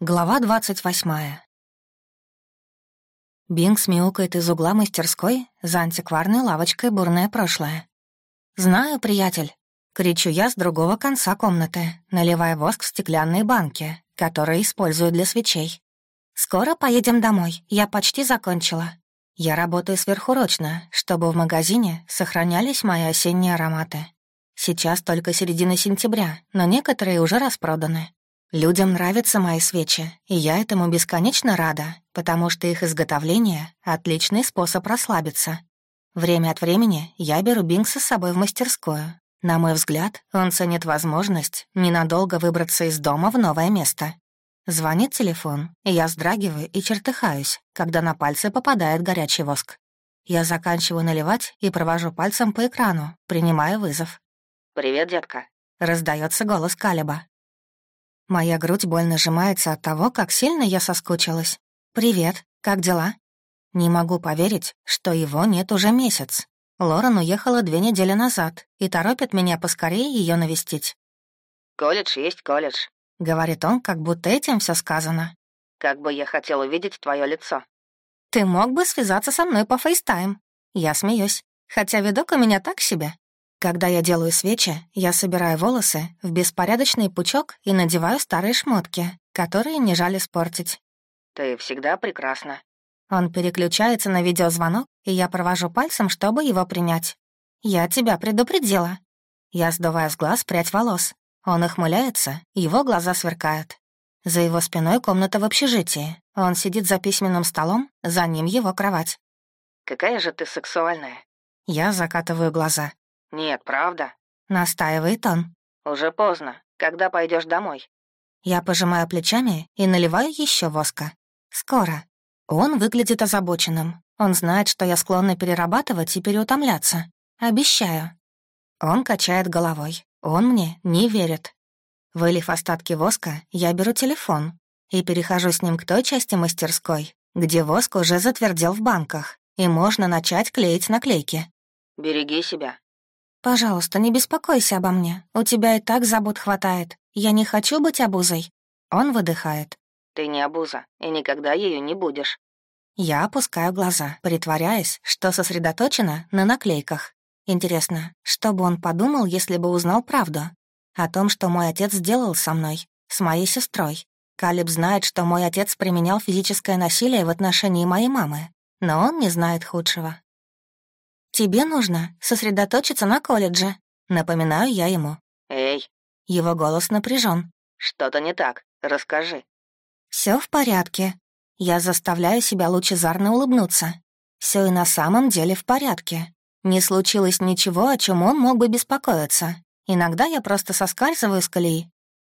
Глава двадцать восьмая. Бинкс мяукает из угла мастерской за антикварной лавочкой «Бурное прошлое». «Знаю, приятель», — кричу я с другого конца комнаты, наливая воск в стеклянные банки, которые использую для свечей. «Скоро поедем домой, я почти закончила. Я работаю сверхурочно, чтобы в магазине сохранялись мои осенние ароматы. Сейчас только середина сентября, но некоторые уже распроданы. Людям нравятся мои свечи, и я этому бесконечно рада, потому что их изготовление — отличный способ расслабиться. Время от времени я беру Бинкса с собой в мастерскую. На мой взгляд, он ценит возможность ненадолго выбраться из дома в новое место. Звонит телефон, и я вздрагиваю и чертыхаюсь, когда на пальцы попадает горячий воск. Я заканчиваю наливать и провожу пальцем по экрану, принимая вызов. «Привет, детка», — раздается голос Калиба. Моя грудь больно сжимается от того, как сильно я соскучилась. «Привет, как дела?» Не могу поверить, что его нет уже месяц. Лорен уехала две недели назад и торопит меня поскорее ее навестить. «Колледж есть колледж», — говорит он, как будто этим все сказано. «Как бы я хотел увидеть твое лицо». «Ты мог бы связаться со мной по FaceTime?» Я смеюсь, хотя видок у меня так себе. Когда я делаю свечи, я собираю волосы в беспорядочный пучок и надеваю старые шмотки, которые не жаль испортить. «Ты всегда прекрасна». Он переключается на видеозвонок, и я провожу пальцем, чтобы его принять. «Я тебя предупредила». Я сдуваю с глаз прядь волос. Он охмыляется, его глаза сверкают. За его спиной комната в общежитии. Он сидит за письменным столом, за ним его кровать. «Какая же ты сексуальная». Я закатываю глаза. «Нет, правда?» — настаивает он. «Уже поздно. Когда пойдешь домой?» Я пожимаю плечами и наливаю еще воска. «Скоро». Он выглядит озабоченным. Он знает, что я склонна перерабатывать и переутомляться. Обещаю. Он качает головой. Он мне не верит. Вылив остатки воска, я беру телефон и перехожу с ним к той части мастерской, где воск уже затвердел в банках, и можно начать клеить наклейки. «Береги себя», «Пожалуйста, не беспокойся обо мне. У тебя и так забот хватает. Я не хочу быть обузой». Он выдыхает. «Ты не обуза, и никогда ее не будешь». Я опускаю глаза, притворяясь, что сосредоточена на наклейках. Интересно, что бы он подумал, если бы узнал правду? О том, что мой отец сделал со мной, с моей сестрой. Калиб знает, что мой отец применял физическое насилие в отношении моей мамы, но он не знает худшего. «Тебе нужно сосредоточиться на колледже», — напоминаю я ему. «Эй!» Его голос напряжен. «Что-то не так. Расскажи». Все в порядке. Я заставляю себя лучезарно улыбнуться. Все и на самом деле в порядке. Не случилось ничего, о чем он мог бы беспокоиться. Иногда я просто соскальзываю с колеи.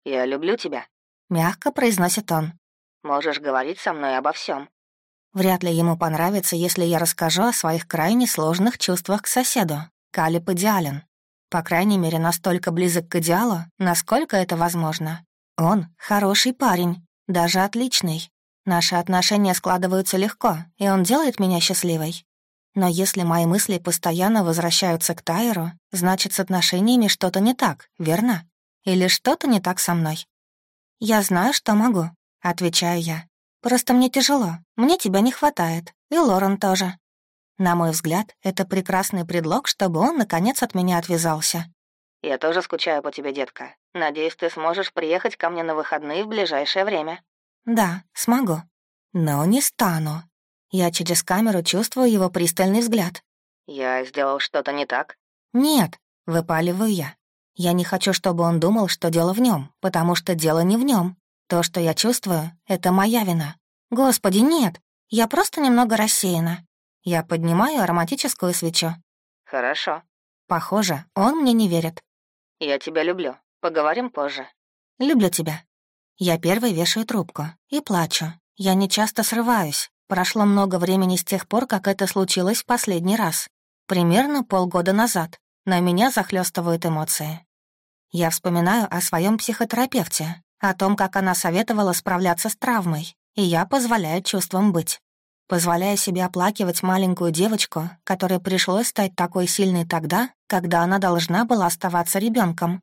«Я люблю тебя», — мягко произносит он. «Можешь говорить со мной обо всем. Вряд ли ему понравится, если я расскажу о своих крайне сложных чувствах к соседу. Калип идеален. По крайней мере, настолько близок к идеалу, насколько это возможно. Он хороший парень, даже отличный. Наши отношения складываются легко, и он делает меня счастливой. Но если мои мысли постоянно возвращаются к Тайру, значит, с отношениями что-то не так, верно? Или что-то не так со мной? «Я знаю, что могу», — отвечаю я. Просто мне тяжело, мне тебя не хватает, и Лорен тоже. На мой взгляд, это прекрасный предлог, чтобы он, наконец, от меня отвязался. «Я тоже скучаю по тебе, детка. Надеюсь, ты сможешь приехать ко мне на выходные в ближайшее время». «Да, смогу. Но не стану». Я через камеру чувствую его пристальный взгляд. «Я сделал что-то не так?» «Нет», — выпаливаю я. Я не хочу, чтобы он думал, что дело в нем, потому что дело не в нем. То, что я чувствую, — это моя вина. Господи, нет, я просто немного рассеяна. Я поднимаю ароматическую свечу. Хорошо. Похоже, он мне не верит. Я тебя люблю. Поговорим позже. Люблю тебя. Я первой вешаю трубку и плачу. Я не часто срываюсь. Прошло много времени с тех пор, как это случилось в последний раз. Примерно полгода назад. Но меня захлестывают эмоции. Я вспоминаю о своем психотерапевте, о том, как она советовала справляться с травмой, и я позволяю чувствам быть. Позволяю себе оплакивать маленькую девочку, которой пришлось стать такой сильной тогда, когда она должна была оставаться ребенком.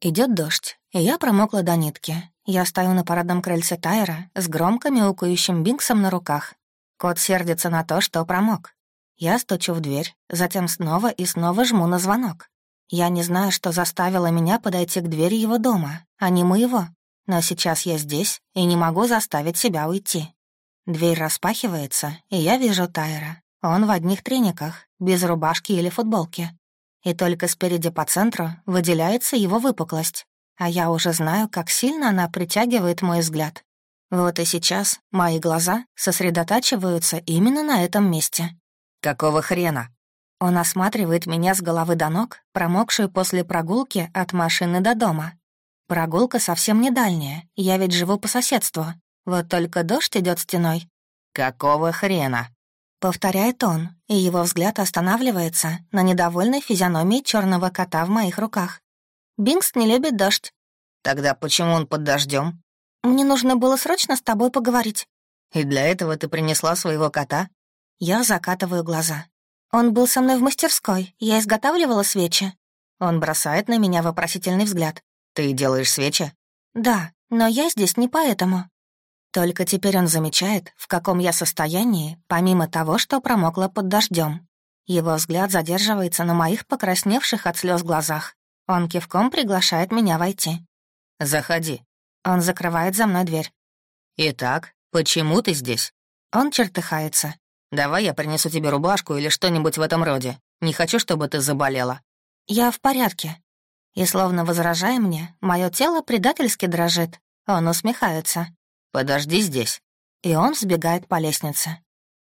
Идет дождь, и я промокла до нитки. Я стою на парадном крыльце Тайра с громко мяукающим Бинксом на руках. Кот сердится на то, что промок. Я стучу в дверь, затем снова и снова жму на звонок. Я не знаю, что заставило меня подойти к двери его дома, а не моего. Но сейчас я здесь и не могу заставить себя уйти. Дверь распахивается, и я вижу Тайра. Он в одних трениках, без рубашки или футболки. И только спереди по центру выделяется его выпуклость. А я уже знаю, как сильно она притягивает мой взгляд. Вот и сейчас мои глаза сосредотачиваются именно на этом месте. «Какого хрена?» Он осматривает меня с головы до ног, промокшую после прогулки от машины до дома. Прогулка совсем не дальняя, я ведь живу по соседству. Вот только дождь идет стеной. «Какого хрена?» Повторяет он, и его взгляд останавливается на недовольной физиономии черного кота в моих руках. Бинкс не любит дождь. Тогда почему он под дождем? Мне нужно было срочно с тобой поговорить. И для этого ты принесла своего кота? Я закатываю глаза. Он был со мной в мастерской, я изготавливала свечи. Он бросает на меня вопросительный взгляд. Ты делаешь свечи? Да, но я здесь не поэтому. Только теперь он замечает, в каком я состоянии, помимо того, что промокла под дождем. Его взгляд задерживается на моих покрасневших от слез глазах. Он кивком приглашает меня войти. «Заходи». Он закрывает за мной дверь. «Итак, почему ты здесь?» Он чертыхается. «Давай я принесу тебе рубашку или что-нибудь в этом роде. Не хочу, чтобы ты заболела». «Я в порядке». И словно возражая мне, мое тело предательски дрожит. Он усмехается. «Подожди здесь». И он взбегает по лестнице.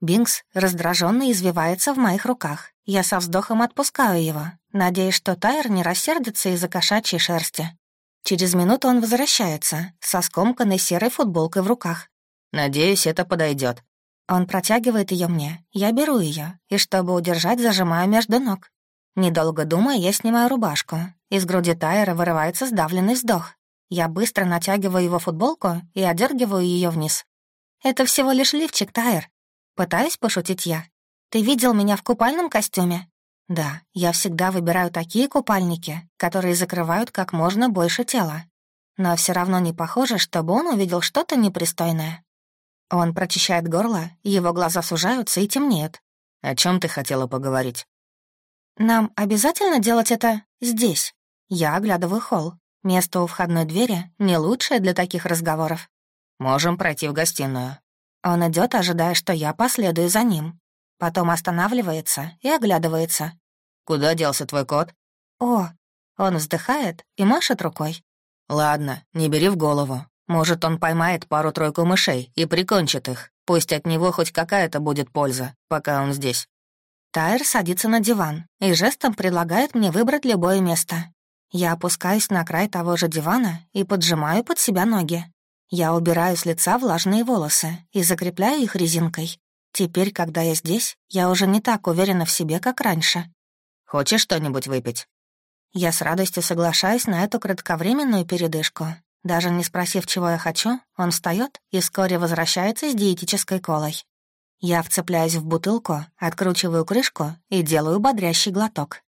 Бинкс раздраженно извивается в моих руках. Я со вздохом отпускаю его, надеясь, что Тайр не рассердится из-за кошачьей шерсти. Через минуту он возвращается, со скомканной серой футболкой в руках. «Надеюсь, это подойдет. Он протягивает ее мне, я беру ее, и чтобы удержать, зажимаю между ног. Недолго думая, я снимаю рубашку. Из груди Тайра вырывается сдавленный вздох. Я быстро натягиваю его футболку и одергиваю ее вниз. «Это всего лишь лифчик, Тайр». Пытаюсь пошутить я. «Ты видел меня в купальном костюме?» «Да, я всегда выбираю такие купальники, которые закрывают как можно больше тела. Но все равно не похоже, чтобы он увидел что-то непристойное». Он прочищает горло, его глаза сужаются и темнеют. «О чем ты хотела поговорить?» «Нам обязательно делать это здесь?» Я оглядываю холл. Место у входной двери не лучшее для таких разговоров. Можем пройти в гостиную. Он идет, ожидая, что я последую за ним. Потом останавливается и оглядывается. «Куда делся твой кот?» «О!» Он вздыхает и машет рукой. «Ладно, не бери в голову. Может, он поймает пару-тройку мышей и прикончит их. Пусть от него хоть какая-то будет польза, пока он здесь». Тайр садится на диван и жестом предлагает мне выбрать любое место. Я опускаюсь на край того же дивана и поджимаю под себя ноги. Я убираю с лица влажные волосы и закрепляю их резинкой. Теперь, когда я здесь, я уже не так уверена в себе, как раньше. «Хочешь что-нибудь выпить?» Я с радостью соглашаюсь на эту кратковременную передышку. Даже не спросив, чего я хочу, он встает и вскоре возвращается с диетической колой. Я вцепляюсь в бутылку, откручиваю крышку и делаю бодрящий глоток.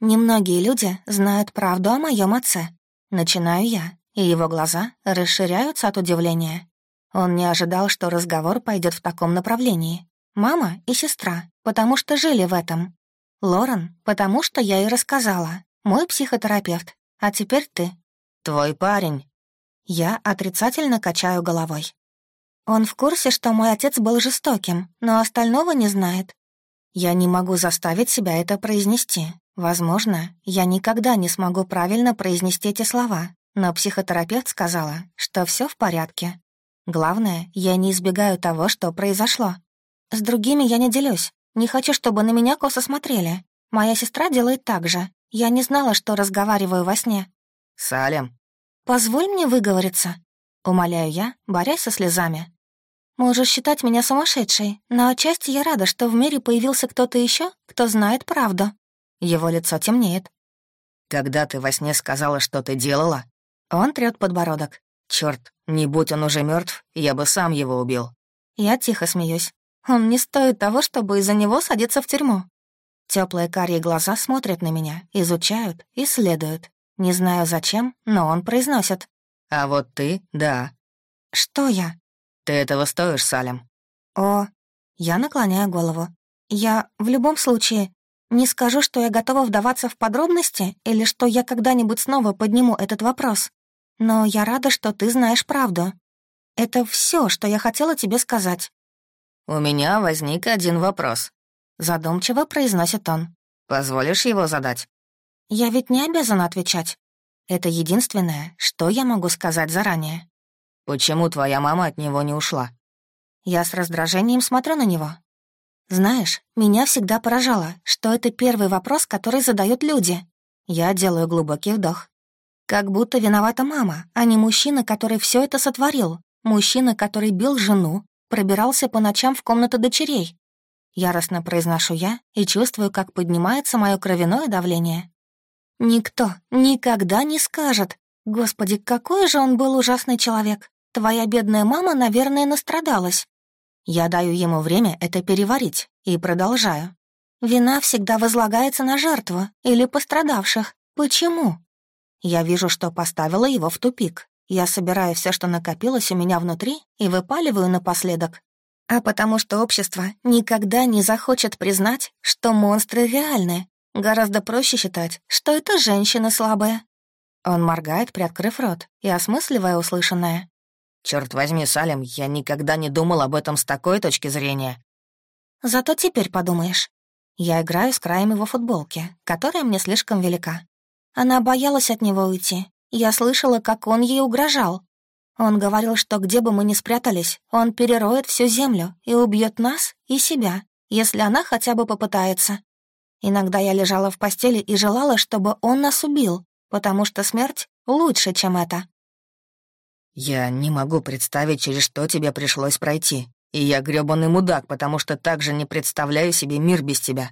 Немногие люди знают правду о моем отце. Начинаю я, и его глаза расширяются от удивления. Он не ожидал, что разговор пойдет в таком направлении. Мама и сестра, потому что жили в этом. Лорен, потому что я ей рассказала. Мой психотерапевт. А теперь ты. Твой парень. Я отрицательно качаю головой. Он в курсе, что мой отец был жестоким, но остального не знает. Я не могу заставить себя это произнести, Возможно, я никогда не смогу правильно произнести эти слова, но психотерапевт сказала, что все в порядке. Главное, я не избегаю того, что произошло. С другими я не делюсь. Не хочу, чтобы на меня косо смотрели. Моя сестра делает так же. Я не знала, что разговариваю во сне. «Салем». «Позволь мне выговориться», — умоляю я, борясь со слезами. «Можешь считать меня сумасшедшей, но отчасти я рада, что в мире появился кто-то еще, кто знает правду. Его лицо темнеет. «Когда ты во сне сказала, что ты делала?» Он трёт подбородок. Черт, не будь он уже мертв, я бы сам его убил». Я тихо смеюсь. Он не стоит того, чтобы из-за него садиться в тюрьму. Теплые карие глаза смотрят на меня, изучают, исследуют. Не знаю зачем, но он произносит. А вот ты — да. Что я? Ты этого стоишь, Салем. О, я наклоняю голову. Я в любом случае не скажу, что я готова вдаваться в подробности или что я когда-нибудь снова подниму этот вопрос. Но я рада, что ты знаешь правду. Это все, что я хотела тебе сказать. «У меня возник один вопрос», — задумчиво произносит он. «Позволишь его задать?» «Я ведь не обязана отвечать. Это единственное, что я могу сказать заранее». «Почему твоя мама от него не ушла?» Я с раздражением смотрю на него. Знаешь, меня всегда поражало, что это первый вопрос, который задают люди. Я делаю глубокий вдох. Как будто виновата мама, а не мужчина, который все это сотворил. Мужчина, который бил жену, пробирался по ночам в комнату дочерей. Яростно произношу я и чувствую, как поднимается мое кровяное давление. Никто никогда не скажет. Господи, какой же он был ужасный человек. Твоя бедная мама, наверное, настрадалась. Я даю ему время это переварить и продолжаю. Вина всегда возлагается на жертву или пострадавших. Почему? Я вижу, что поставила его в тупик. Я собираю все, что накопилось у меня внутри, и выпаливаю напоследок. А потому что общество никогда не захочет признать, что монстры реальны. Гораздо проще считать, что это женщины слабые. Он моргает, приоткрыв рот и осмысливая услышанное. Черт возьми, Салем, я никогда не думал об этом с такой точки зрения. Зато теперь подумаешь. Я играю с краем его футболки, которая мне слишком велика. Она боялась от него уйти. Я слышала, как он ей угрожал. Он говорил, что где бы мы ни спрятались, он перероет всю землю и убьет нас и себя, если она хотя бы попытается. Иногда я лежала в постели и желала, чтобы он нас убил, потому что смерть лучше, чем это. «Я не могу представить, через что тебе пришлось пройти. И я грёбаный мудак, потому что также не представляю себе мир без тебя».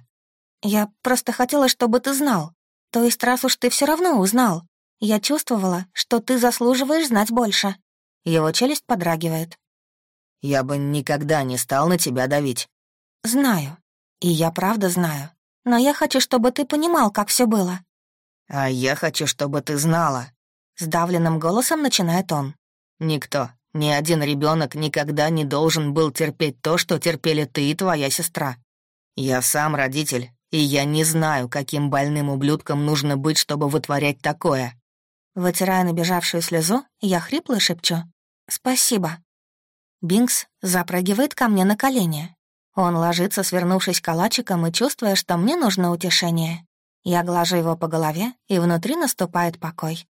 «Я просто хотела, чтобы ты знал. То есть раз уж ты все равно узнал, я чувствовала, что ты заслуживаешь знать больше». Его челюсть подрагивает. «Я бы никогда не стал на тебя давить». «Знаю. И я правда знаю. Но я хочу, чтобы ты понимал, как все было». «А я хочу, чтобы ты знала». Сдавленным голосом начинает он. Никто, ни один ребенок никогда не должен был терпеть то, что терпели ты и твоя сестра. Я сам родитель, и я не знаю, каким больным ублюдком нужно быть, чтобы вытворять такое». Вытирая набежавшую слезу, я хрипло шепчу. «Спасибо». Бинкс запрыгивает ко мне на колени. Он ложится, свернувшись калачиком и чувствуя, что мне нужно утешение. Я глажу его по голове, и внутри наступает покой.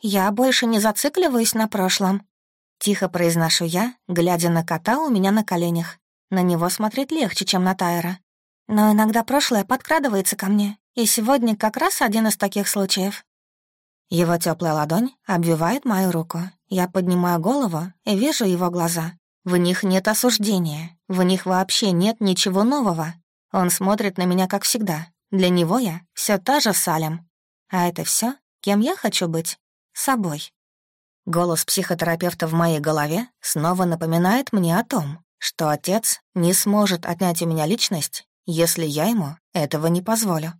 «Я больше не зацикливаюсь на прошлом», — тихо произношу я, глядя на кота у меня на коленях. На него смотреть легче, чем на Тайра. Но иногда прошлое подкрадывается ко мне, и сегодня как раз один из таких случаев. Его теплая ладонь обвивает мою руку. Я поднимаю голову и вижу его глаза. В них нет осуждения, в них вообще нет ничего нового. Он смотрит на меня, как всегда. Для него я все та же Салем. А это все, кем я хочу быть собой. Голос психотерапевта в моей голове снова напоминает мне о том, что отец не сможет отнять у меня личность, если я ему этого не позволю.